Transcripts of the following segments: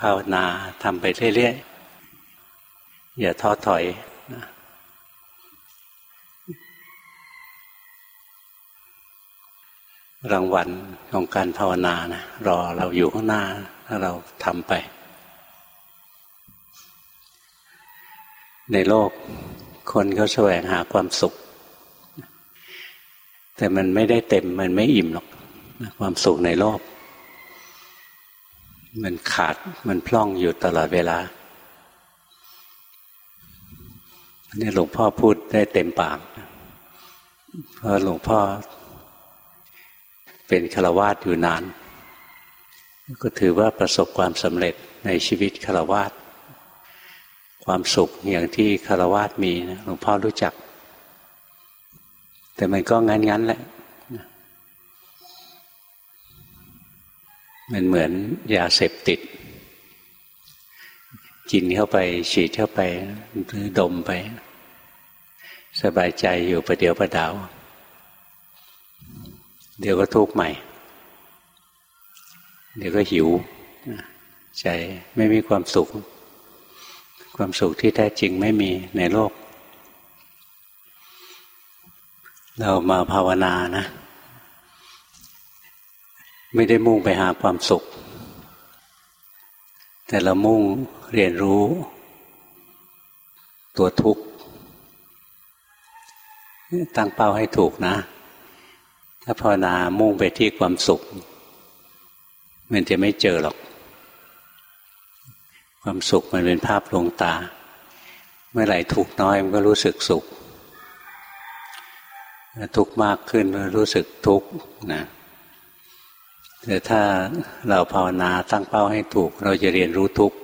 ภาวนาทำไปเรื่อยๆ อย่าท้อถอยนะรางวัลของการภาวนานะรอเราอยู่ข้างหน้าถ้าเราทำไป ในโลกคนเขาแสวงหาความสุข แต่มันไม่ได้เต็มมันไม่อิ่มหรอกความสุขในโลก มันขาดมันพล่องอยู่ตลอดเวลานี่หลวงพ่อพูดได้เต็มปากเพราะหลวงพ่อ เป็นฆราวาสอยู่นาน ก็ถือว่าประสบความสำเร็จในชีวิตฆราวาสความสุขอย่างที่ฆราวาสมีนะหลวงพ่อรู้จัก แต่มันก็งั้นๆแหละ มันเหมือนยาเสพติด กินเข้าไปฉีดเข้าไปหรือดมไป สบายใจอยู่ประเดี๋ยวประดาว เดี๋ยวก็ทุกข์ใหม่ เดี๋ยวก็หิว ใจไม่มีความสุข ความสุขที่แท้จริงไม่มีในโลก เรามาภาวนานะ ไม่ได้มุ่งไปหาความสุข แต่เรามุ่งเรียนรู้ตัวทุกข์ ตั้งเป้าให้ถูกนะ ถ้าภาวนามุ่งไปที่ความสุข มันจะไม่เจอหรอก ความสุขมันเป็นภาพลวงตา เมื่อไหร่ทุกน้อยมันก็รู้สึกสุข ทุกมากขึ้นรู้สึกทุกข์นะ แต่ถ้าเราภาวนาตั้งเป้าให้ถูก เราจะเรียนรู้ทุกข์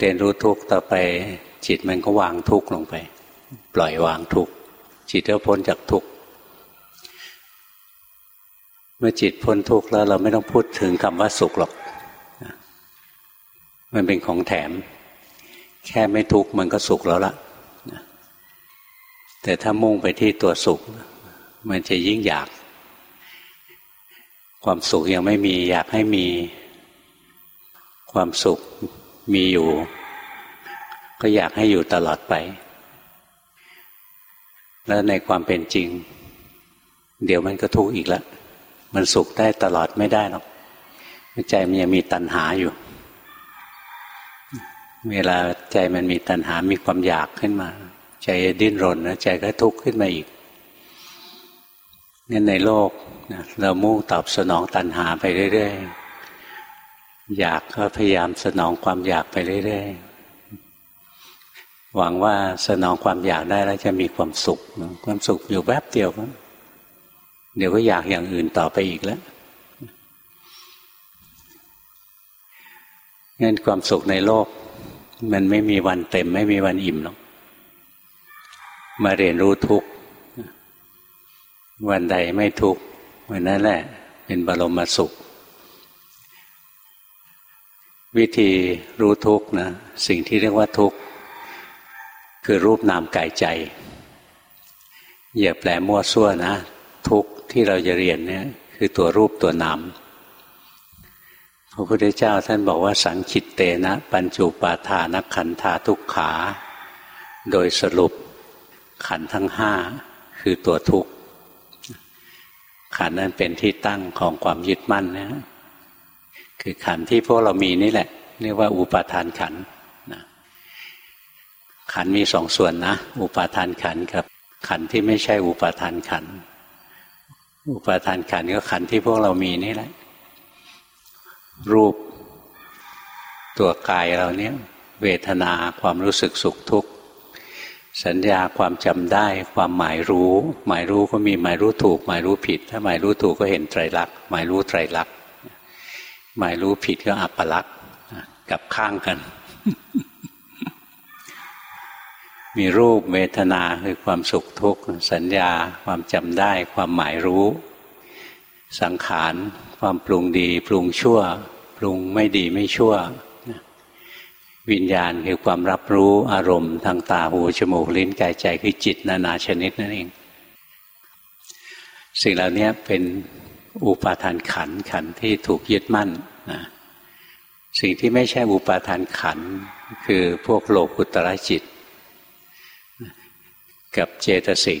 เรียนรู้ทุกข์ต่อไป จิตมันก็วางทุกข์ลงไป ปล่อยวางทุกข์จิตก็พ้นจากทุกข์เมื่อจิตพ้นทุกข์แล้วเราไม่ต้องพูดถึงคำว่าสุขหรอก มันเป็นของแถม แค่ไม่ทุกข์มันก็สุขแล้วละแต่ถ้ามุ่งไปที่ตัวสุข มันจะยิ่งอยาก ความสุขยังไม่มีอยากให้มีความสุขมีอยู่ ก็อยากให้อยู่ตลอดไป แล้วในความเป็นจริง เดี๋ยวมันก็ทุกข์อีกแล้วมันสุขได้ตลอดไม่ได้หรอกใจมันยังมีตัณหาอยู่ เวลาใจมันมีตัณหามีความอยากขึ้นมา ใจดิ้นรนนะใจก็ทุกข์ขึ้นมาอีก นี่ในโลกเรามุ่งตอบสนองตัณหาไปเรื่อยๆ อยากก็พยายามสนองความอยากไปเรื่อยๆ หวังว่าสนองความอยากได้แล้วจะมีความสุข ความสุขอยู่แวบเดียวเดี๋ยวก็อยากอย่างอื่นต่อไปอีกแล้วงั้นความสุขในโลก มันไม่มีวันเต็ม ไม่มีวันอิ่มหรอก มาเรียนรู้ทุก วันใดไม่ทุกวันนั้นแหละ เป็นบรมสุข วิธีรู้ทุกนะสิ่งที่เรียกว่าทุกคือรูปนามกายใจ อย่าแปลมั่วซั่วนะ ทุกที่เราจะเรียนเนี่ยคือตัวรูปตัวนามพระพุทธเจ้าท่านบอกว่าสังคิตเตนะ ปัญจุปาทานขันธาทุกขา โดยสรุปขันทั้งห้าคือตัวทุกข์ ขันนั้นเป็นที่ตั้งของความยึดมั่นนะคือขันที่พวกเรามีนี่แหละเรียกว่าอุปาทานขันนะขันมีสองส่วนนะ อุปาทานขันกับ ขันที่ไม่ใช่อุปาทานขัน อุปาทานขันก็ขันที่พวกเรามีนี่แหละ รูปตัวกายเราเนี้ยเวทนาความรู้สึกสุขทุกข์ สัญญาความจำได้ความหมายรู้ หมายรู้ก็มีหมายรู้ถูก หมายรู้ผิด ถ้าหมายรู้ถูกก็เห็นไตรลักษณ์หมายรู้ไตรลักษณ์หมายรู้ผิดก็อัปปลักษณ์กับข้างกัน มีรูปเวทนาคือความสุขทุกข์สัญญาความจำได้ ความหมายรู้ สังขาร ความปรุงดี ปรุงชั่ว ปรุงไม่ดีไม่ชั่ว วิญญาณคือความรับรู้อารมณ์ทางตาหูจมูกลิ้นกายใจคือจิตนานาชนิดนั่นเอง สิ่งเหล่านี้เป็นอุปาทานขันขันที่ถูกยึดมั่นนะสิ่งที่ไม่ใช่อุปาทานขันคือพวกโลกุตระจิต กับเจตสิก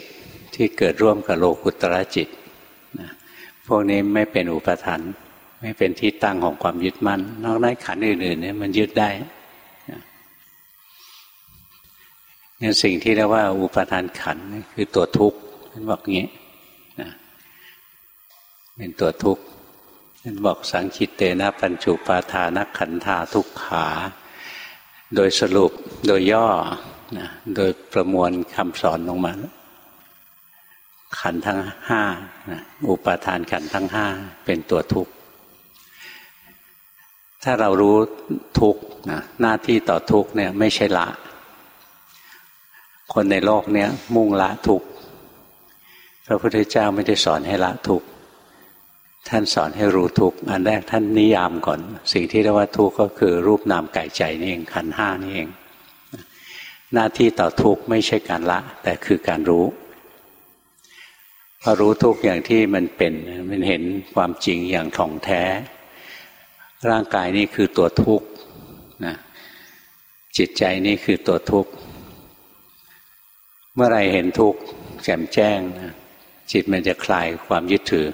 ที่เกิดร่วมกับโลกุตระจิตพวกนี้ไม่เป็นอุปทานไม่เป็นที่ตั้งของความยึดมั่นนอกนั้นขันอื่นๆเนี่ยมันยึดได้ นี่สิ่งที่เรียกว่าอุปทานขันคือตัวทุกข์ท่านบอกงี้นะเป็นตัวทุกข์ท่านบอกสังคิตเตนะปัญจุปาทานขันธาทุกขา โดยสรุปโดยย่อนะโดยประมวลคำสอนลงมา ขันทั้งห้านะอุปาทานขันทั้งห้าเป็นตัวทุกข์ถ้าเรารู้ทุกข์นะหน้าที่ต่อทุกข์เนี่ยไม่ใช่ละ คนในโลกเนี้ยมุ่งละทุกข์พระพุทธเจ้าไม่ได้สอนให้ละทุกข์ท่านสอนให้รู้ทุกข์อันแรกท่านนิยามก่อน สิ่งที่เรียกว่าทุกข์ก็คือรูปนามกายใจนี่เองขันห้านี่เอง หน้าที่ต่อทุกข์ไม่ใช่การละ แต่คือการรู้พอรู้ทุกอย่างที่มันเป็นมันเห็นความจริงอย่างถ่องแท้ ร่างกายนี่คือตัวทุกข์นะจิตใจนี่คือตัวทุกข์ เมื่อไรเห็นทุกข์แจ่มแจ้งนะจิตมันจะคลายความยึดถือ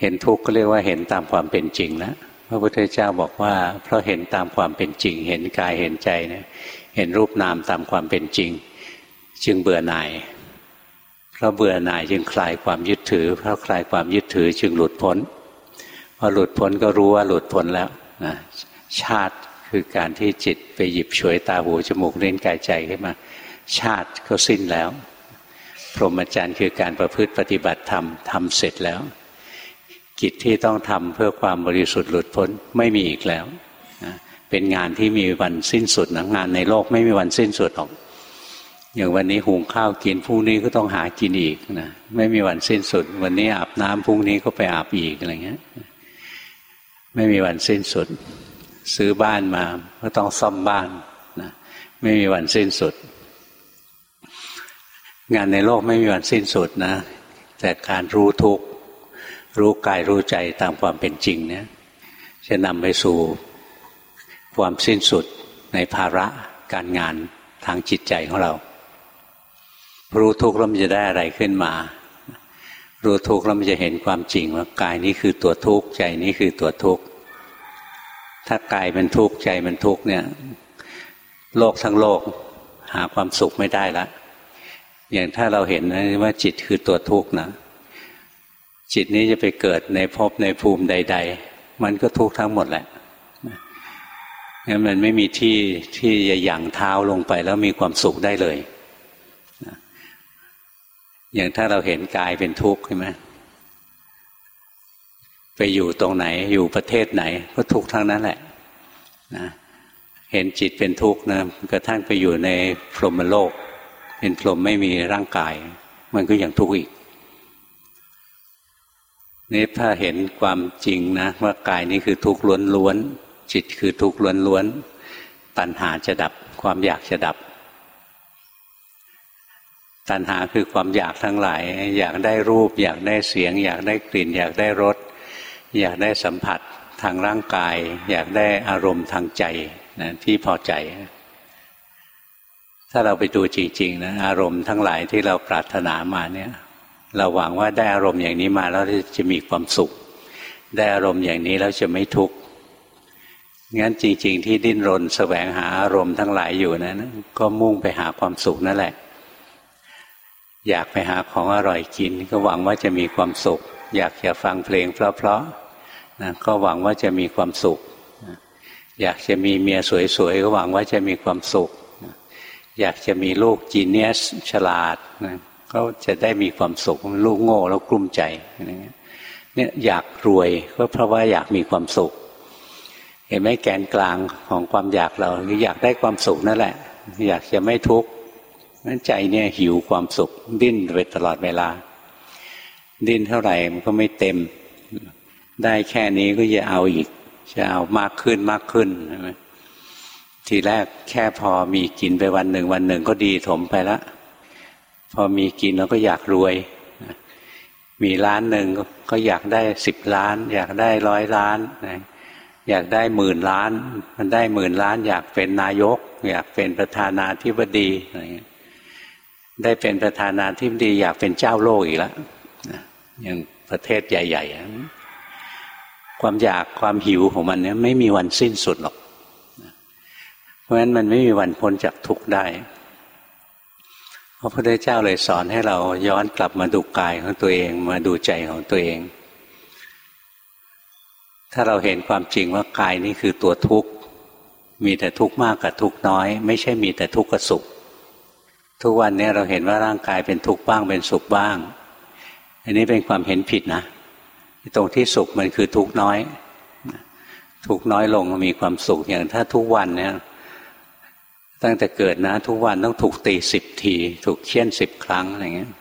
เห็นทุกข์ก็เรียกว่าเห็นตามความเป็นจริงนะพระพุทธเจ้าบอกว่า เพราะเห็นตามความเป็นจริง เห็นกายเห็นใจเนี่ยเห็นรูปนามตามความเป็นจริง จึงเบื่อหน่าย เพราะเบื่อหน่ายจึงคลายความยึดถือ เพราะคลายความยึดถือจึงหลุดพ้นพอหลุดพ้นก็รู้ว่าหลุดพ้นแล้วนะชาติคือการที่จิตไปหยิบฉวยตาหูจมูกเล่นกายใจขึ้นมา ชาติก็สิ้นแล้ว พรหมจรรย์คือการประพฤติปฏิบัติธรรมทำเสร็จแล้ว กิจที่ต้องทำเพื่อความบริสุทธิ์หลุดพ้นไม่มีอีกแล้วนะเป็นงานที่มีวันสิ้นสุดนะงานในโลกไม่มีวันสิ้นสุดหรอกอย่างวันนี้หุงข้าวกินพรุ่งนี้ก็ต้องหากินอีกนะไม่มีวันสิ้นสุด วันนี้อาบน้ำพรุ่งนี้ก็ไปอาบอีกอะไรเงี้ยไม่มีวันสิ้นสุด ซื้อบ้านมาก็ต้องซ่อมบ้านนะไม่มีวันสิ้นสุด งานในโลกไม่มีวันสิ้นสุดนะ แต่การรู้ทุกรู้กายรู้ใจตามความเป็นจริงเนี่ยจะนำไปสู่ความสิ้นสุดในภาระการงานทางจิตใจของเรา รู้ทุกข์แล้วมันจะได้อะไรขึ้นมา รู้ทุกข์แล้วมันจะเห็นความจริงว่ากายนี้คือตัวทุกข์ใจนี้คือตัวทุกข์ถ้ากายเป็นทุกข์ใจเป็นทุกข์เนี่ย โลกทั้งโลกหาความสุขไม่ได้ละ อย่างถ้าเราเห็นนะว่าจิตคือตัวทุกข์นะจิตนี้จะไปเกิดในภพในภูมิใด ๆ มันก็ทุกข์ทั้งหมดแหละงั้นมันไม่มีที่ที่จะหยั่งเท้าลงไปแล้วมีความสุขได้เลย อย่างถ้าเราเห็นกายเป็นทุกข์ใช่ไหมไปอยู่ตรงไหนอยู่ประเทศไหน ก็ทุกข์ทั้งนั้นแหละนะเห็นจิตเป็นทุกข์นะกระทั่งไปอยู่ในพรหมโลก เป็นพรหมไม่มีร่างกาย มันก็ยังทุกข์อีกนี่ถ้าเห็นความจริงนะ ว่ากายนี้คือทุกข์ล้วนๆจิตคือทุกข์ล้วนๆตัณหาจะดับความอยากจะดับ ตัณหาคือความอยากทั้งหลาย อยากได้รูป อยากได้เสียง อยากได้กลิ่น อยากได้รสอยากได้สัมผัสทางร่างกาย อยากได้อารมณ์ทางใจนะที่พอใจ ถ้าเราไปดูจริงๆนะอารมณ์ทั้งหลายที่เราปรารถนามาเนี่ย เราหวังว่าได้อารมณ์อย่างนี้มาแล้วจะมีความสุข ได้อารมณ์อย่างนี้แล้วจะไม่ทุกข์งั้นจริง ๆ ที่ดิ้นรนแสวงหาอารมณ์ทั้งหลายอยู่นะั้นก็มุ่งไปหาความสุขนั่นแหละ อยากไปหาของอร่อยกิน ก็หวังว่าจะมีความสุข อยากจะฟังเพลงเพราะๆนะก็หวังว่าจะมีความสุข อยากจะมีเมียสวยๆก็หวังว่าจะมีความสุข อยากจะมีลูกจีเนียสฉลาดนะเขาจะได้มีความสุขลูกโง่แล้วกลุ้มใจเนี่ยอยากรวยก็เพราะว่าอยากมีความสุข เห็นไหมแกนกลางของความอยากเราอยากได้ความสุขนั่นแหละ อยากจะไม่ทุกข์นั้นใจเนี่ยหิวความสุข ดิ้นไปตลอดเวลา ดิ้นเท่าไหร่มันก็ไม่เต็ม ได้แค่นี้ก็จะเอาอีก จะเอามากขึ้นมากขึ้นใช่ไหม ทีแรกแค่พอมีกินไปวันหนึ่งวันหนึ่งก็ดีถมไปแล้วพอมีกินเราก็อยากรวย มีล้านหนึ่งก็อยากได้สิบล้าน อยากได้ร้อยล้าน อยากได้หมื่นล้าน มันได้หมื่นล้าน อยากเป็นนายก อยากเป็นประธานาธิบดีอะไรเงี้ยได้เป็นประธานาธิบดีอยากเป็นเจ้าโลกอีกแล้วอย่างประเทศใหญ่ ๆ ความอยากความหิวของมันเนี่ยไม่มีวันสิ้นสุดหรอก ราะฉะนั้นมันไม่มีวันพ้นจากทุกข์ได้พระพุทธเจ้าเลยสอนให้เราย้อนกลับมาดูกายของตัวเอง มาดูใจของตัวเอง ถ้าเราเห็นความจริงว่ากายนี้คือตัวทุกข์ มีแต่ทุกข์มากกับทุกข์น้อย ไม่ใช่มีแต่ทุกข์กับสุข ทุกวันนี้เราเห็นว่าร่างกายเป็นทุกข์บ้างเป็นสุขบ้าง อันนี้เป็นความเห็นผิดนะตรงที่สุขมันคือทุกข์น้อย ทุกข์น้อยลงมีความสุขอย่างถ้าทุกวันเนี่ย ตั้งแต่เกิดนะ ทุกวันต้องถูกตีสิบที ถูกเคี่ยนสิบครั้งอะไรเงี้ย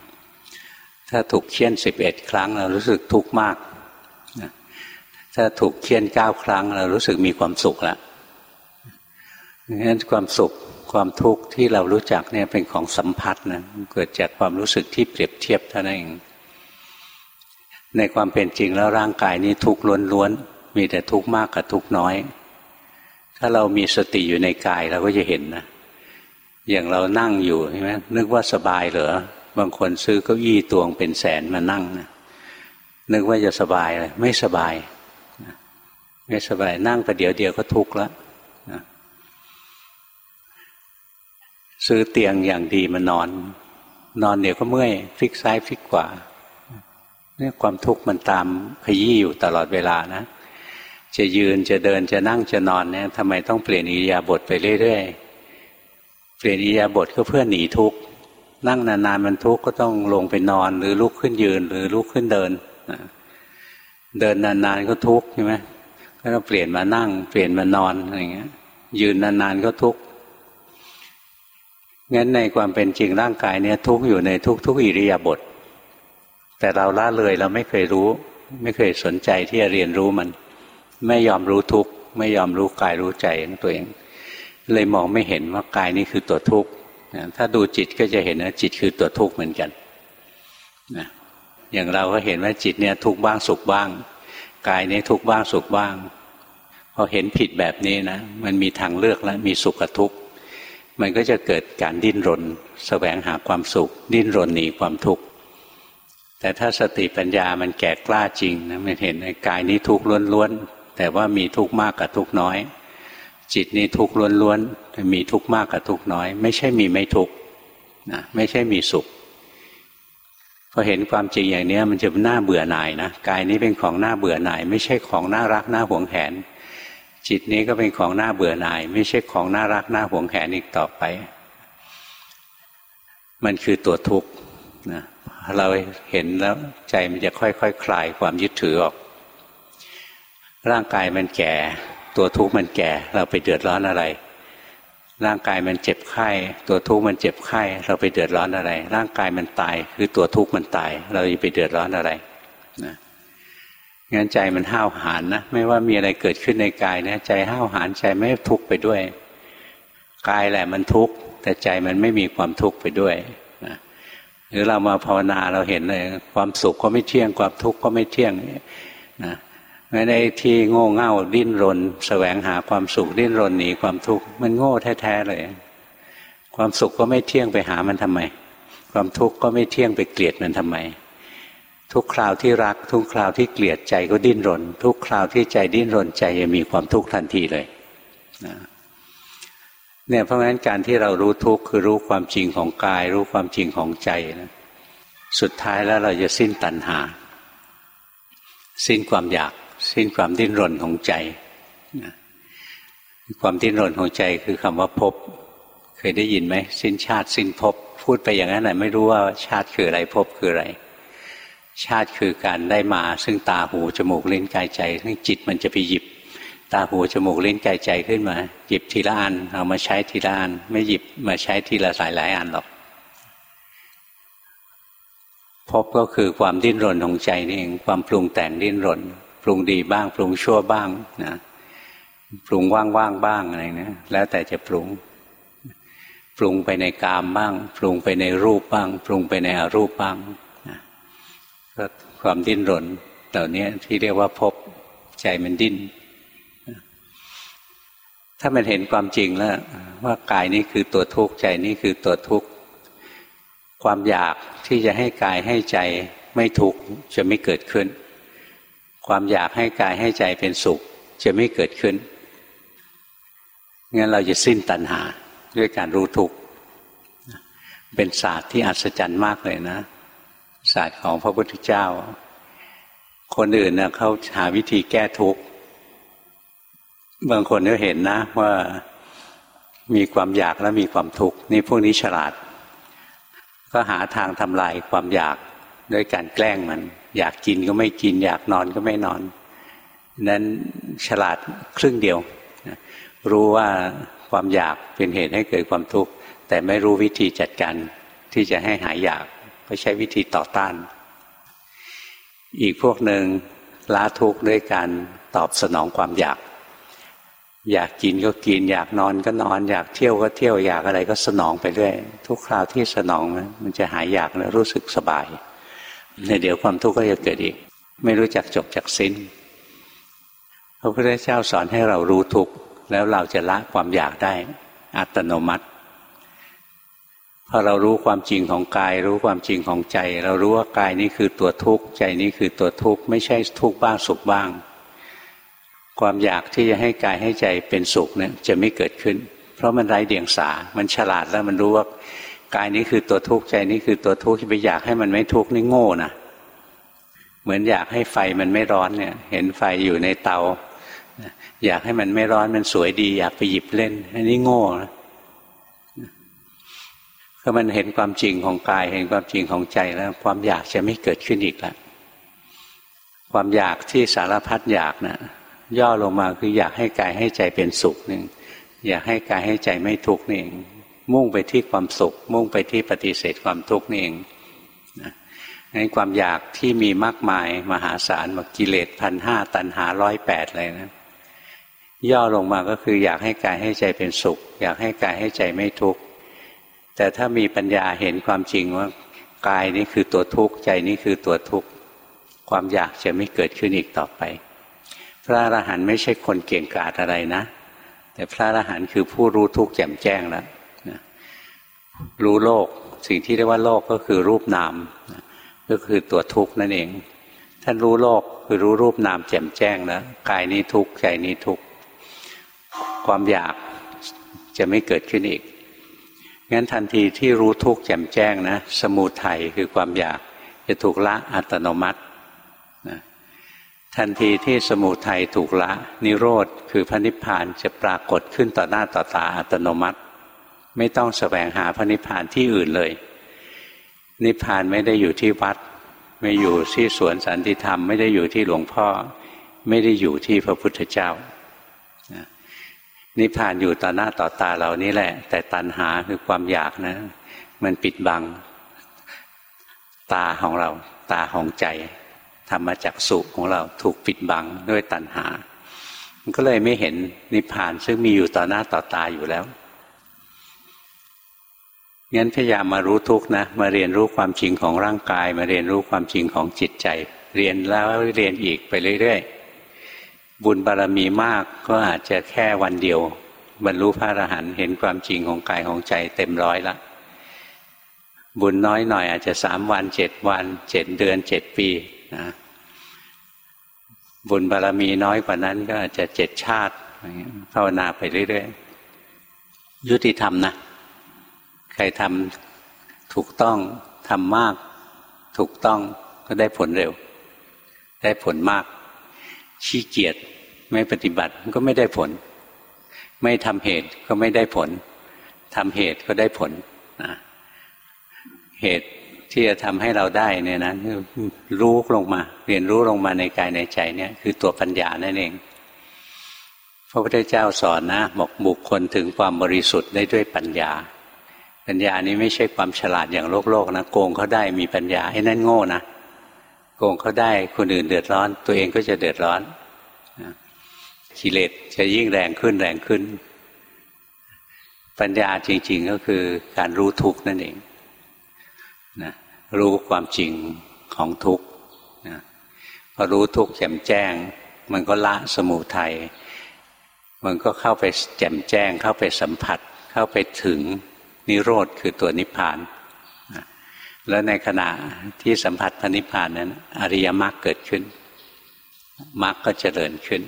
ถ้าถูกเคี่ยนสิบเอ็ดครั้ง เรารู้สึกทุกข์มากถ้าถูกเคี่ยนเก้าครั้ง เรารู้สึกมีความสุขละงั้นความสุขความทุกข์ที่เรารู้จักเนี่ยเป็นของสัมผัสนะเกิดจากความรู้สึกที่เปรียบเทียบเท่านั้นเองในความเป็นจริงแล้วร่างกายนี้ทุกข์ล้วนๆมีแต่ทุกข์มากกับทุกข์น้อย ถ้าเรามีสติอยู่ในกายเราก็จะเห็นนะ อย่างเรานั่งอยู่ใช่ไหมนึกว่าสบายเหรอบางคนซื้อเก้าอี้ตวงเป็นแสนมานั่งนะนึกว่าจะสบายเลยไม่สบาย ไม่สบายนั่งประเดี๋ยวเดียวก็ทุกข์แล้วซื้อเตียงอย่างดีมานอน นอนเดี๋ยวก็เมื่อยพลิกซ้ายพลิกขวาเนี่ยความทุกข์มันตามขยี้อยู่ตลอดเวลานะ จะยืนจะเดินจะนั่งจะนอนเนี่ยทำไมต้องเปลี่ยนอิริยาบถไปเรื่อยๆ เปลี่ยนอิริยาบถก็เพื่อหนีทุกข์นั่งนานๆมันทุกข์ก็ต้องลงไปนอน หรือลุกขึ้นยืนหรือลุกขึ้นเดินเดินนานๆก็ทุกข์ใช่ไหมก็ต้องเปลี่ยนมานั่ง เปลี่ยนมานอนอะไรเงี้ย ยืนนานๆก็ทุกข์งั้นในความเป็นจริงร่างกายเนี่ยทุกข์อยู่ในทุกๆอิริยาบถแต่เราละเลยเราไม่เคยรู้ ไม่เคยสนใจที่จะเรียนรู้มัน ไม่ยอมรู้ทุกข์ไม่ยอมรู้กายรู้ใจของตัวเอง เลยมองไม่เห็นว่ากายนี้คือตัวทุกข์ถ้าดูจิตก็จะเห็นว่าจิตคือตัวทุกข์เหมือนกันนะอย่างเราก็เห็นว่าจิตเนี่ยทุกข์บ้างสุขบ้าง กายนี้ทุกข์บ้างสุขบ้างพอเห็นผิดแบบนี้นะ มันมีทางเลือกแล้วมีสุขกับทุกข์มันก็จะเกิดการดิ้นรนสแสวงหาความสุข ดิ้นรนหนีความทุกข์แต่ถ้าสติปัญญามันแก่กล้าจริงนะมันเห็นในกายนี้ทุกข์ล้วน แต่ว่ามีทุกข์มากกับทุกข์น้อย จิตนี้ทุกข์ล้วนๆมีทุกข์มากกับทุกข์น้อย ไม่ใช่มีไม่ทุกข์นะไม่ใช่มีสุขพอเห็นความจริงอย่างนี้มันจะน่าเบื่อหน่ายนะกายนี้เป็นของน่าเบื่อหน่าย ไม่ใช่ของน่ารักน่าหวงแหน จิตนี้ก็เป็นของน่าเบื่อหน่าย ไม่ใช่ของน่ารักน่าหวงแหนอีกต่อไป มันคือตัวทุกข์นะเราเห็นแล้วใจมันจะค่อยๆคคลายความยึดถือออก ร่างกายมันแก่ ตัวทุกข์มันแก่ เราไปเดือดร้อนอะไร ร่างกายมันเจ็บไข้ ตัวทุกข์มันเจ็บไข้ เราไปเดือดร้อนอะไร ร่างกายมันตาย คือตัวทุกข์มันตาย เราจะไปเดือดร้อนอะไรนะงั้นใจมันห้าวหาญนะไม่ว่ามีอะไรเกิดขึ้นในกายนะใจห้าวหาญใจไม่ทุกข์ไปด้วยกายแหละมันทุกข์แต่ใจมันไม่มีความทุกข์ไปด้วยนะหรือเรามาภาวนาเราเห็นเลยความสุขก็ไม่เที่ยงความทุกข์ก็ไม่เที่ยงนะ ไม่ได้ที่โง่เง่าดิ้นรนสแสวงหาความสุขดิ้นรนหนีความทุกข์มันโง่แท้ๆเลย ความสุขก็ไม่เที่ยงไปหามันทำไม ความทุกข์ก็ไม่เที่ยงไปเกลียดมันทำไม ทุกคราวที่รัก ทุกคราวที่เกลียดใจก็ดิ้นรน ทุกคราวที่ใจดิ้นรนใจจะมีความทุกข์ทันทีเลยเนี่ยเพราะงั้นการที่เรารู้ทุกข์คือรู้ความจริงของกาย รู้ความจริงของใจนะสุดท้ายแล้วเราจะสิ้นตัณหา สิ้นความอยาก สิ้นความดิ้นรนของใจความดิ้นรนของใจคือคำว่าพบ เคยได้ยินไหมสิ้นชาติสิ้นพบ พูดไปอย่างนั้นไหนไม่รู้ว่าชาติคืออะไรพบคืออะไร ชาติคือการได้มา ซึ่งตาหูจมูกลิ้นกายใจซึ่งจิตมันจะไปหยิบ ตาหูจมูกลิ้นกายใจขึ้นมา หยิบทีละอันเอามาใช้ทีละอัน ไม่หยิบมาใช้ทีละหลายหลายอันหรอกพบก็คือความดิ้นรนของใจนี่เองความปรุงแต่งดิ้นรน ปรุงดีบ้าง ปรุงชั่วบ้างนะปรุงว่างๆบ้างอะไรนะแล้วแต่จะปรุง ปรุงไปในกามบ้าง ปรุงไปในรูปบ้าง ปรุงไปในอรูปบ้างนะก็ความดิ้นรนเหล่านี้ที่เรียกว่าพบใจมันดิ้น ถ้ามันเห็นความจริงแล้ว ว่ากายนี้คือตัวทุกข์ใจนี้คือตัวทุกข์ความอยากที่จะให้กายให้ใจไม่ทุกข์จะไม่เกิดขึ้น ความอยากให้กายให้ใจเป็นสุข จะไม่เกิดขึ้น งั้นเราจะสิ้นตัณหาด้วยการรู้ทุกข์เป็นศาสตร์ที่อัศจรรย์มากเลยนะ ศาสตร์ของพระพุทธเจ้า คนอื่นเนะเขาหาวิธีแก้ทุกข์ บางคนก็เห็นนะว่ามีความอยากและมีความทุกข์นี่พวกนี้ฉลาด ก็หาทางทำลายความอยากด้วยการแกล้งมัน อยากกินก็ไม่กิน อยากนอนก็ไม่นอน นั้นฉลาดครึ่งเดียว รู้ว่าความอยากเป็นเหตุให้เกิดความทุกข์แต่ไม่รู้วิธีจัดการที่จะให้หายอยากก็ใช้วิธีต่อต้าน อีกพวกหนึ่งละทุกข์ด้วยการตอบสนองความอยาก อยากกินก็กิน อยากนอนก็นอน อยากเที่ยวก็เที่ยวอยากอะไรก็สนองไปเรื่อยทุกคราวที่สนองมันจะหายอยากแล้วรู้สึกสบาย ในเดี๋ยวความทุกข์ก็จะเกิดอีก ไม่รู้จักจบจากสิ้น พระพุทธเจ้าสอนให้เรารู้ทุกข์แล้วเราจะละความอยากได้ อัตโนมัติพอเรารู้ความจริงของกาย รู้ความจริงของใจ เรารู้ว่ากายนี้คือตัวทุกข์ ใจนี้คือตัวทุกข์ ไม่ใช่ทุกข์บ้างสุขบ้าง ความอยากที่จะให้กายให้ใจเป็นสุขเนี่ยจะไม่เกิดขึ้น เพราะมันไร้เดียงสา มันฉลาดแล้วมันรู้ว่า กายนี้คือตัวทุกข์ใจนี้คือตัวทุกข์ที่ไปอยากให้มันไม่ทุกข์นี่โง่นะเหมือนอยากให้ไฟมันไม่ร้อนเนี่ย เห็นไฟอยู่ในเตา อยากให้มันไม่ร้อนมันสวยดี อยากไปหยิบเล่นอันนี้โง่นะถ้ามันเห็นความจริงของกาย เห็นความจริงของใจแล้ว ความอยากจะไม่เกิดขึ้นอีกแล้วความอยากที่สารพัดอยากนะ่ะย่อลงมาคืออยากให้กายให้ใจเป็นสุขหนึ่งอยากให้กายให้ใจไม่ทุกข์นี่เอง มุ่งไปที่ความสุข มุ่งไปที่ปฏิเสธความทุกข์นี่เองนะนั้นความอยากที่มีมากมายมหาศาลมากิเลสพันห้าตันหาร้อยแปดอะไรนะย่อลงมาก็คืออยากให้กายให้ใจเป็นสุข อยากให้กายให้ใจไม่ทุกข์แต่ถ้ามีปัญญาเห็นความจริงว่ากายนี้คือตัวทุกข์ใจนี้คือตัวทุกข์ความอยากจะไม่เกิดขึ้นอีกต่อไป พระอรหันต์ไม่ใช่คนเก่งกาจอะไรนะ แต่พระอรหันต์คือผู้รู้ทุกข์แจ่มแจ้งแล้ว รู้โลก สิ่งที่เรียกว่าโลกก็คือรูปนาม ก็คือตัวทุกข์นั่นเอง ท่านรู้โลกคือรู้รูปนามแจ่มแจ้งแล้วกายนี้ทุกข์ใจนี้ทุกข์ความอยากจะไม่เกิดขึ้นอีกงั้นทันทีที่รู้ทุกข์แจ่มแจ้งนะสมุทัยคือความอยากจะถูกละอัตโนมัตินะทันทีที่สมุทัยถูกละ นิโรธคือพระนิพพานจะปรากฏขึ้นต่อหน้าต่อตาอัตโนมัติ ไม่ต้องแสวงหาพระนิพพานที่อื่นเลย นิพพานไม่ได้อยู่ที่วัด ไม่อยู่ที่สวนสันติธรรม ไม่ได้อยู่ที่หลวงพ่อ ไม่ได้อยู่ที่พระพุทธเจ้า นิพพานอยู่ต่อหน้าต่อตาเรานี่แหละ แต่ตัณหาคือความอยากนะ มันปิดบัง ตาของเรา ตาของใจธรรมจักสุของเราถูกปิดบังด้วยตัณหา มันก็เลยไม่เห็นนิพพานซึ่งมีอยู่ต่อหน้าต่อตาอยู่แล้ว งั้นพยายามมารู้ทุกนะ มาเรียนรู้ความจริงของร่างกาย มาเรียนรู้ความจริงของจิตใจ เรียนแล้วเรียนอีกไปเรื่อยๆ บุญบารรมีมากก็อาจจะแค่วันเดียว บรรลุพระอรหันต์เห็นความจริงของกายของใจเต็มร้อยละ บุญน้อยหน่อยอาจจะสามวันเจ็ดวันเจ็ดเดือนเจ็ดปีนะบุญบารรมีน้อยกว่านั้นก็อาจจะเจ็ดชาติภาวนาไปเรื่อยๆ ยุติธรรมนะ ใครทำถูกต้องทำมาก ถูกต้องก็ได้ผลเร็ว ได้ผลมาก ขี้เกียจไม่ปฏิบัติก็ไม่ได้ผล ไม่ทำเหตุก็ไม่ได้ผลทำเหตุก็ได้ผลนะเหตุที่จะทำให้เราได้เนี่ยนะรู้ลงมา เรียนรู้ลงมาในกายในใจเนี่ย คือตัวปัญญานั่นเอง พระพุทธเจ้าสอนนะ บอกบุคคลถึงความบริสุทธิ์ได้ด้วยปัญญา ปัญญานี้ไม่ใช่ความฉลาดอย่างโลกโลกนะโกงเขาได้มีปัญญาให้นั่นโง่นะโกงเขาได้คนอื่นเดือดร้อน ตัวเองก็จะเดือดร้อนกิเลสจะยิ่งแรงขึ้นแรงขึ้น ปัญญาจริง ๆก็คือการรู้ทุกข์นั่นเองนะรู้ความจริงของทุกข์นะพอรู้ทุกข์แจ่มแจ้ง มันก็ละสมุทัยมันก็เข้าไปแจ่มแจ้ง เข้าไปสัมผัส เข้าไปถึง นิโรธคือตัวนิพพาน แล้วในขณะที่สัมผัสพระนิพพานนั้น อริยมรรคเกิดขึ้นมรรคก็เจริญขึ้น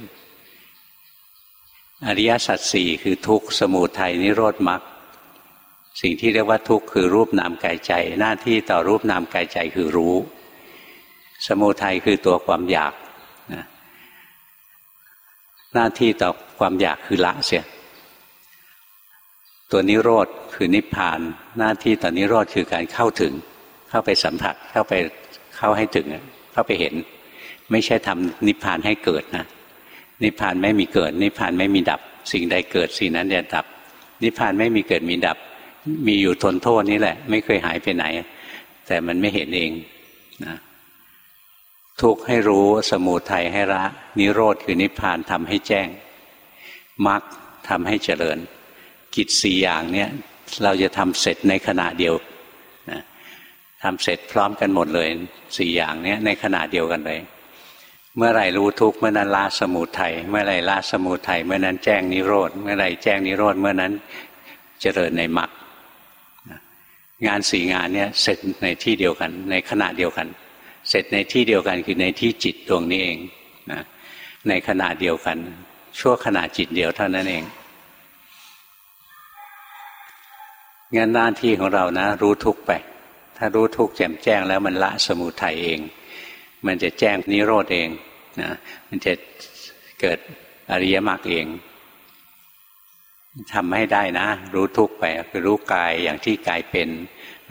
อริยสัจสี่คือทุกข์สมุทัยนิโรธมรรคสิ่งที่เรียกว่าทุกข์คือรูปนามกายใจ หน้าที่ต่อรูปนามกายใจคือรู้ สมุทัยคือตัวความอยาก หน้าที่ต่อความอยากคือละเสีย ตัวนิโรธคือนิพพาน หน้าที่ต่อนนิโรธคือการเข้าถึง เข้าไปสัมผัสเข้าไปเข้าให้ถึงเข้าไปเห็น ไม่ใช่ทำนิพพานให้เกิดนะ นิพพานไม่มีเกิด นิพพานไม่มีดับ สิ่งใดเกิดสิ่งนั้นจะดับ นิพพานไม่มีเกิดมีดับ มีอยู่ทนโทษนี่แหละ ไม่เคยหายไปไหน แต่มันไม่เห็นเองนะทุกข์ให้รู้สมุทัยให้ละ นิโรธคือนิพพานทำให้แจ้งมรรคทำให้เจริญ กิจสี่อย่างเนี้ยเราจะทำเสร็จในขณะเดียวนะทำเสร็จพร้อมกันหมดเลยสี่อย่างเนี้ยในขณะเดียวกันเลย เมื่อไรรู้ทุกเมื่อนั้นละสมุทัยเมื่อไรละสมุทัยเมื่อนั้นแจ้งนิโรธเมื่อไรแจ้งนิโรธเมื่อนั้นเจริญในมรรคงานสี่งานเนี้ยเสร็จในที่เดียวกัน ในขณะเดียวกัน เสร็จในที่เดียวกันคือในที่จิตดวงนี้เองนะในขณะเดียวกัน ชั่วขณะจิตเดียวเท่านั้นเอง งั้นหน้าที่ของเรานะ รู้ทุกไป ถ้ารู้ทุกแจ่มแจ้งแล้วมันละสมุทัยเอง มันจะแจ้งนิโรธเองนะมันจะเกิดอริยมรรคเองทำให้ได้นะ รู้ทุกไปคือรู้กายอย่างที่กายเป็น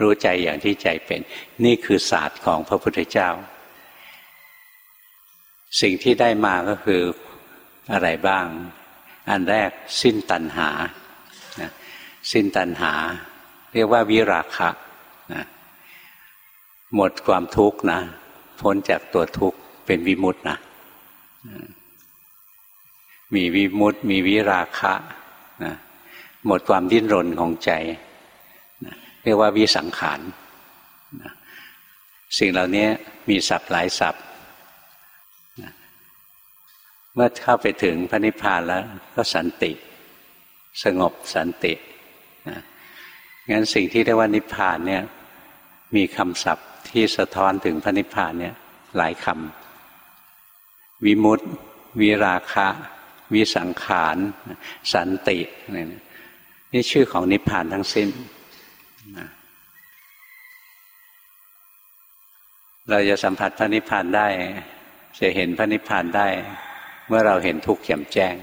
รู้ใจอย่างที่ใจเป็น นี่คือศาสตร์ของพระพุทธเจ้า สิ่งที่ได้มาก็คืออะไรบ้าง อันแรกสิ้นตัณหา สิ้นตัณหา เรียกว่าวิราคะนะหมดความทุกข์นะ พ้นจากตัวทุกข์เป็นวิมุตตินะมีวิมุตติมีวิราคะนะหมดความดิ้นรนของใจเรียกว่าวิสังขารสิ่งเหล่านี้มีศัพท์หลายศัพท์เมื่อเข้าไปถึงพระนิพพานแล้วก็สันติ สงบสันติ งั้นสิ่งที่เรียกว่านิพพานเนี่ยมีคำศัพท์ที่สะท้อนถึงพระนิพพานเนี่ยหลายคำวิมุตติ วิราคะ วิสังขาร สันตินี่ชื่อของนิพพานทั้งสิ้น เราจะสัมผัสพระนิพพานได้ จะเห็นพระนิพพานได้ เมื่อเราเห็นทุกข์แจ่มแจ้ง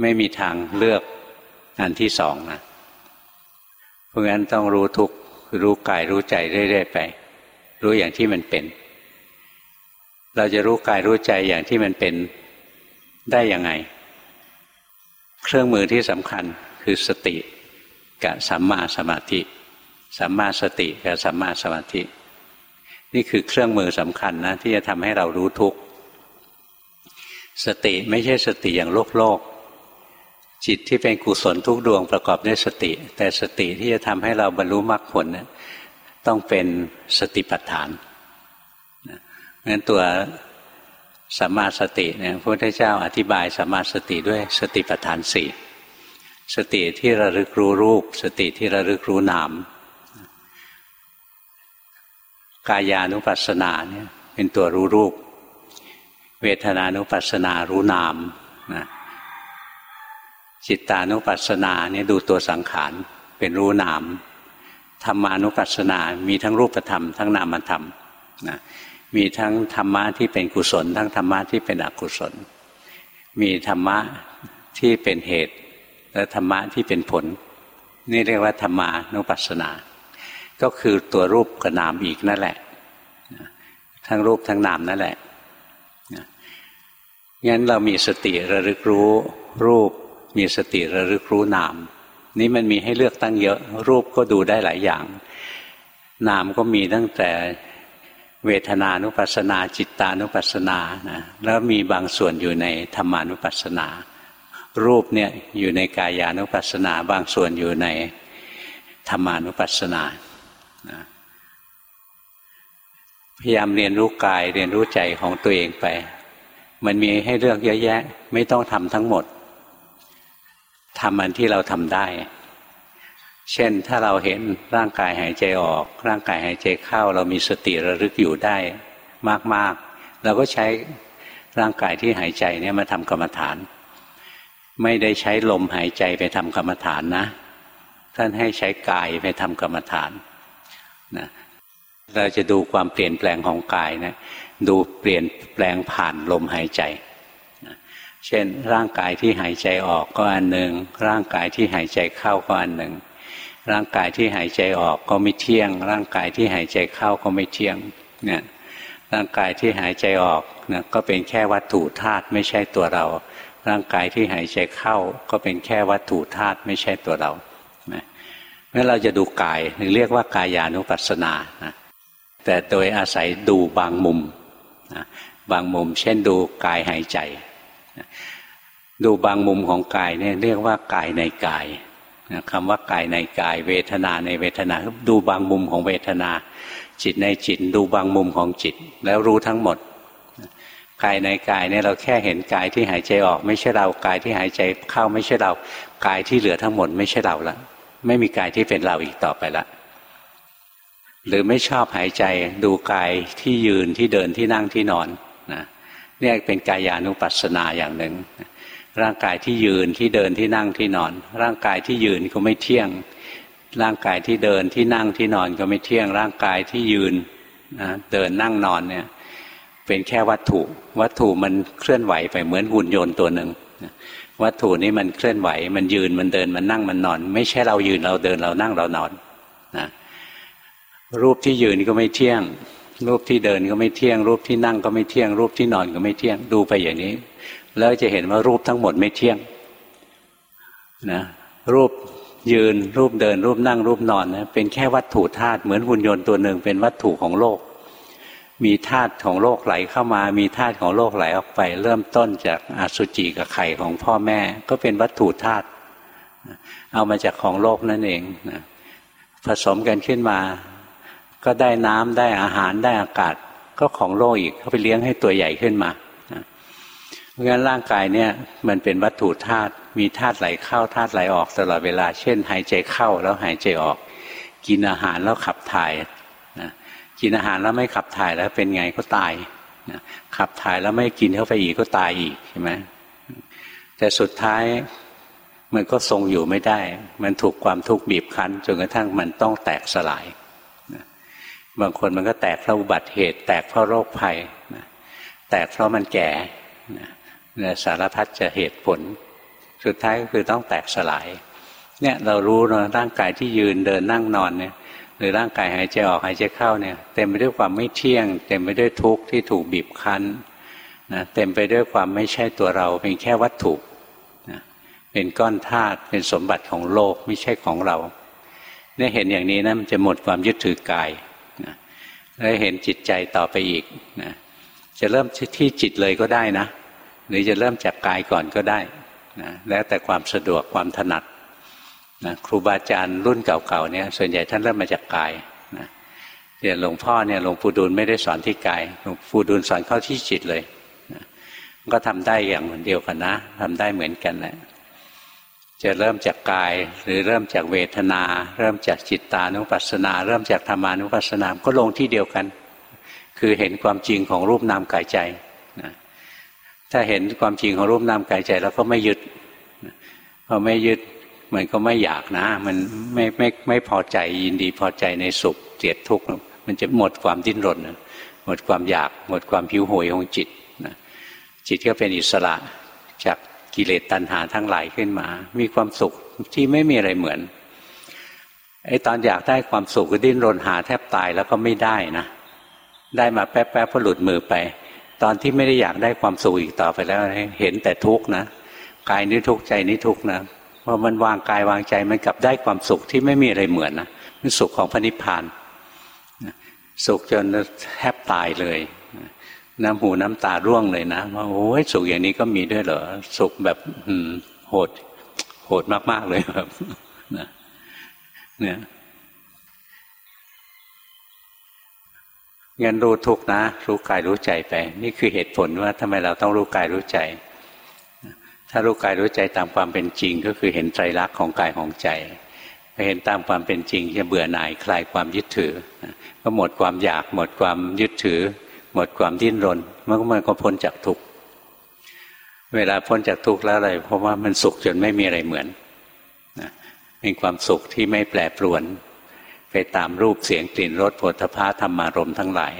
ไม่มีทางเลือกอันที่สองนะ เพราะงั้นต้องรู้ทุกรู้กายรู้ใจเรื่อยๆไป รู้อย่างที่มันเป็น เราจะรู้กายรู้ใจอย่างที่มันเป็นได้ยังไง เครื่องมือที่สำคัญคือสติกับสัมมาสมาธิสัมมาสติกับสัมมาสมาธิ นี่คือเครื่องมือสำคัญนะที่จะทำให้เรารู้ทุกสติไม่ใช่สติอย่างโลกโลก จิตที่เป็นกุศลทุกดวงประกอบด้วยสติ แต่สติที่จะทำให้เราบรรลุมรรคผลนะต้องเป็นสติปัฏฐานงั้นตัวสัมมาสติเนี่ยพระพุทธเจ้าอธิบายสัมมาสติด้วยสติปัฏฐานสี่สติที่ระลึกรู้รูป สติที่ระลึกรู้นาม กายานุปัสสนาเนี่ยเป็นตัวรู้รูป เวทนานุปัสสนารู้นามนะ จิตานุปัสสนาเนี่ยดูตัวสังขารเป็นรู้นามธรรมานุปัสสนา มีทั้งรูปธรรม ทั้งนามธรรมนะมีทั้งธรรมะที่เป็นกุศล ทั้งธรรมะที่เป็นอกุศล มีธรรมะที่เป็นเหตุ และธรรมะที่เป็นผล นี่เรียกว่าธรรมานุปัสสนา ก็คือตัวรูปกับนามอีกนั่นแหละ ทั้งรูปทั้งนามนั่นแหละงั้นเรามีสติระลึกรู้รูป มีสติระลึกรู้นาม นี่มันมีให้เลือกตั้งเยอะ รูปก็ดูได้หลายอย่าง นามก็มีตั้งแต่เวทนานุปัสสนา จิตานุปัสสนานะแล้วมีบางส่วนอยู่ในธรรมานุปัสสนา รูปเนี่ยอยู่ในกายานุปัสสนา บางส่วนอยู่ในธรรมานุปัสสนานะพยายามเรียนรู้กายเรียนรู้ใจของตัวเองไป มันมีให้เลือกเยอะแยะ ไม่ต้องทำทั้งหมด ทำอันที่เราทำได้ เช่นถ้าเราเห็นร่างกายหายใจออก ร่างกายหายใจเข้า เรามีสติระลึกอยู่ได้มากๆ เราก็ใช้ร่างกายที่หายใจเนี่ยมาทำกรรมฐาน ไม่ได้ใช้ลมหายใจไปทำกรรมฐานนะ ท่านให้ใช้กายไปทำกรรมฐานนะเราจะดูความเปลี่ยนแปลงของกายนะดูเปลี่ยนแปลงผ่านลมหายใจ เช่น ร่างกายที่หายใจออกก็อันหนึ่งร่างกายที่หายใจเข้าก็อันหนึ่งร่างกายที่หายใจออกก็ไม่เที่ยง ร่างกายที่หายใจเข้าก็ไม่เที่ยงเนี่ยร่างกายที่หายใจออกนะก็เป็นแค่วัตถุธาตุไม่ใช่ตัวเรา ร่างกายที่หายใจเข้า ก็เป็นแค่วัตถุธาตุไม่ใช่ตัวเราเมื่อเราจะดูกายเรียกว่ากายานุปัสสนานะแต่โดยอาศัยดูบางมุมนะบางมุม เช่นดูกายหายใจ ดูบางมุมของกายเนี่ยเรียกว่ากายในกายคำว่ากายในกายเวทนาในเวทนาดูบางมุมของเวทนา จิตในจิตดูบางมุมของจิต แล้วรู้ทั้งหมดกายในกายเนี่ยเราแค่เห็นกายที่หายใจออก ไม่ใช่เรากายที่หายใจเข้าไม่ใช่เรากายที่เหลือทั้งหมดไม่ใช่เราละไม่มีกายที่เป็นเราอีกต่อไปละหรือไม่ชอบหายใจดูกายที่ยืนที่เดินที่นั่งที่นอนนะ เนี่ยเป็นกายานุปัสสนาอย่างหนึ่ง ร่างกายที่ยืนที่เดินที่นั่งที่นอน ร่างกายที่ยืนก็ไม่เที่ยง ร่างกายที่เดินที่นั่งที่นอนก็ไม่เที่ยง ร่างกายที่ยืนนะเดินนั่งนอนเนี่ยเป็นแค่วัตถุ วัตถุมันเคลื่อนไหวไปเหมือนหุ่นยนต์ตัวหนึ่งวัตถุนี้มันเคลื่อนไหว มันยืนมันเดินมันนั่งมันนอน ไม่ใช่เรายืนเราเดินเรานั่งเรานอนนะรูปที่ยืนก็ไม่เที่ยง รูปที่เดินก็ไม่เที่ยง รูปที่นั่งก็ไม่เที่ยง รูปที่นอนก็ไม่เที่ยง ดูไปอย่างนี้ แล้วจะเห็นว่ารูปทั้งหมดไม่เที่ยงนะรูปยืนรูปเดิน รูปนั่ง รูปนอนนะเป็นแค่วัตถุธาตุเหมือนหุ่นยนต์ตัวหนึ่งเป็นวัตถุของโลก มีธาตุของโลกไหลเข้ามา มีธาตุของโลกไหลออกไป เริ่มต้นจากอสุจิกับไข่ของพ่อแม่ ก็เป็นวัตถุธาตุเอามาจากของโลกนั่นเองนะผสมกันขึ้นมา ก็ได้น้ำได้อาหารได้อากาศก็ของโลกอีกเขาไปเลี้ยงให้ตัวใหญ่ขึ้นมาเพราะงั้นร่างกายเนี่ยมันเป็นวัตถุธาตุมีธาตุไหลเข้าธาตุไหลออกตลอดเวลา เช่น หายใจเข้าแล้วหายใจออก กินอาหารแล้วขับถ่ายนะกินอาหารแล้วไม่ขับถ่ายแล้วเป็นไงก็ตายนะขับถ่ายแล้วไม่กินเข้าไปอีกก็ตายอีกใช่ไหมแต่สุดท้ายมันก็ทรงอยู่ไม่ได้ มันถูกความทุกข์บีบคั้นจนกระทั่งมันต้องแตกสลาย บางคนมันก็แตกเพราะอุบัติเหตุ แตกเพราะโรคภัยนะแตกเพราะมันแก่นะสารพัดจะเหตุผล สุดท้ายก็คือต้องแตกสลาย เนี่ยเรารู้นะร่างกายที่ยืนเดินนั่งนอนเนี่ยหรือร่างกายหายใจออกหายใจเข้าเนี่ยเต็มไปด้วยความไม่เที่ยง เต็มไปด้วยทุกข์ที่ถูกบีบคั้นนะเต็มไปด้วยความไม่ใช่ตัวเรา เป็นแค่วัตถุนะเป็นก้อนธาตุเป็นสมบัติของโลกไม่ใช่ของเราเนี่ยเห็นอย่างนี้นะมันจะหมดความยึดถือกาย แล้วเห็นจิตใจต่อไปอีกนะจะเริ่มที่จิตเลยก็ได้นะ หรือจะเริ่มจากกายก่อนก็ได้นะแล้วแต่ความสะดวกความถนัดนะครูบาอาจารย์รุ่นเก่าๆเนี่ยส่วนใหญ่ท่านเริ่มมาจากกายนะเดี๋ยวหลวงพ่อเนี่ยหลวงปู่ดูลไม่ได้สอนที่กายหลวงปู่ดูลสอนเข้าที่จิตเลยนะก็ทำได้อย่างเดียวกันนะทำได้เหมือนกันแหละ จะเริ่มจากกาย หรือเริ่มจากเวทนา เริ่มจากจิตตานุปัสสนา เริ่มจากธรรมานุปัสสนาก็ลงที่เดียวกัน คือเห็นความจริงของรูปนามกายใจนะถ้าเห็นความจริงของรูปนามกายใจ แล้วก็ไม่ยึดพอไม่ยึดมันก็ไม่อยากนะ มันไม่ไม่ไม่พอใจยินดีพอใจในสุขเกลียดทุกข์มันจะหมดความดิ้นรนหมดความอยาก หมดความผิวโหยของจิตนะจิตก็เป็นอิสระจาก กิเลสตัณหาทั้งหลายขึ้นมา มีความสุขที่ไม่มีอะไรเหมือนไอ้ตอนอยากได้ความสุขก็ดิ้นรนหาแทบตายแล้วก็ไม่ได้นะ ได้มาแป๊บๆพอหลุดมือไป ตอนที่ไม่ได้อยากได้ความสุขอีกต่อไปแล้วเห็นแต่ทุกข์นะกายนี้ทุกข์ใจนี้ทุกข์นะพอมันวางกายวางใจมันกลับได้ความสุขที่ไม่มีอะไรเหมือนนะมันสุขของพระนิพพานสุขจนแทบตายเลย น้ำหูน้ำตาร่วงเลยนะว่าโอ้ยสุขอย่างนี้ก็มีด้วยเหรอสุขแบบโหด โหดมากๆเลยแบบนะเนี่ยงั้นรู้ทุกนะ รู้กายรู้ใจไป นี่คือเหตุผลว่าทำไมเราต้องรู้กายรู้ใจ ถ้ารู้กายรู้ใจตามความเป็นจริง ก็คือเห็นไตรลักษณ์ของกายของใจไปเห็นตามความเป็นจริงจะเบื่อหน่ายคลายความยึดถือ ก็หมดความอยากหมดความยึดถือ หมดความดิ้นรนมันก็มันก็พ้นจากทุกข์เวลาพ้นจากทุกข์แล้วอะไร เพราะว่ามันสุขจนไม่มีอะไรเหมือนเป็นความสุขที่ไม่แปรปรวน ไปตามรูปเสียงกลิ่นรสผลทพะธรรมารมทั้งหลาย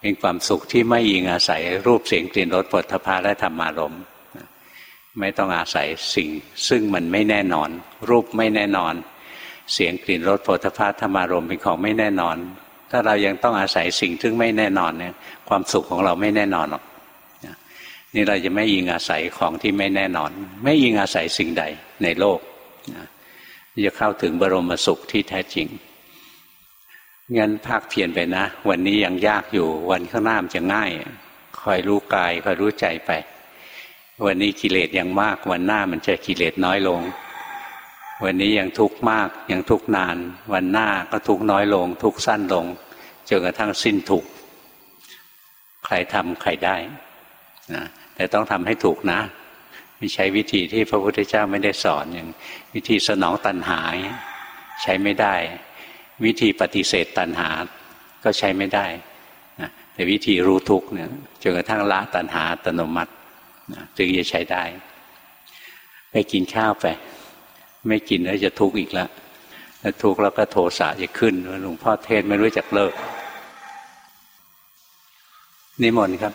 เป็นความสุขที่ไม่ยิงอาศัยรูปเสียงกลิ่นรสผลทพะและธรรมารมไม่ต้องอาศัยสิ่ง ซึ่งมันไม่แน่นอน รูปไม่แน่นอน เสียงกลิ่นรสผลทพะธรรมารมเป็นของไม่แน่นอน ถ้าเรายังต้องอาศัยสิ่งซึ่งไม่แน่นอนเนี่ย ความสุขของเราไม่แน่นอนหรอกนี่เราจะไม่ยิงอาศัยของที่ไม่แน่นอน ไม่ยิงอาศัยสิ่งใดในโลกจะเข้าถึงบรมสุขที่แท้จริงงั้นภาคเพียรไปนะ วันนี้ยังยากอยู่ วันข้างหน้ามันจะง่าย คอยรู้กายคอยรู้ใจไป วันนี้กิเลสยังมากวันหน้ามันจะกิเลสน้อยลง วันนี้ยังทุกข์มากยังทุกข์นาน วันหน้าก็ทุกข์น้อยลง ทุกข์สั้นลงจนกระทั่งสิ้นทุกข์ใครทำใครได้นะแต่ต้องทำให้ถูกนะไม่ใช้วิธีที่พระพุทธเจ้าไม่ได้สอนอย่างวิธีสนองตัณหาใช้ไม่ได้ วิธีปฏิเสธตัณหาก็ใช้ไม่ได้นะแต่วิธีรู้ทุกเนี่ยจนกระทั่งละตัณหาอัตโนมัตินะจึงจะใช้ได้ ไปกินข้าวไป ไม่กินแล้วจะทุกข์อีกแล้วแล้วทุกข์แล้วก็โทสะจะขึ้นหลวงพ่อเทศไม่รู้จักเลิกนิมนต์ครับ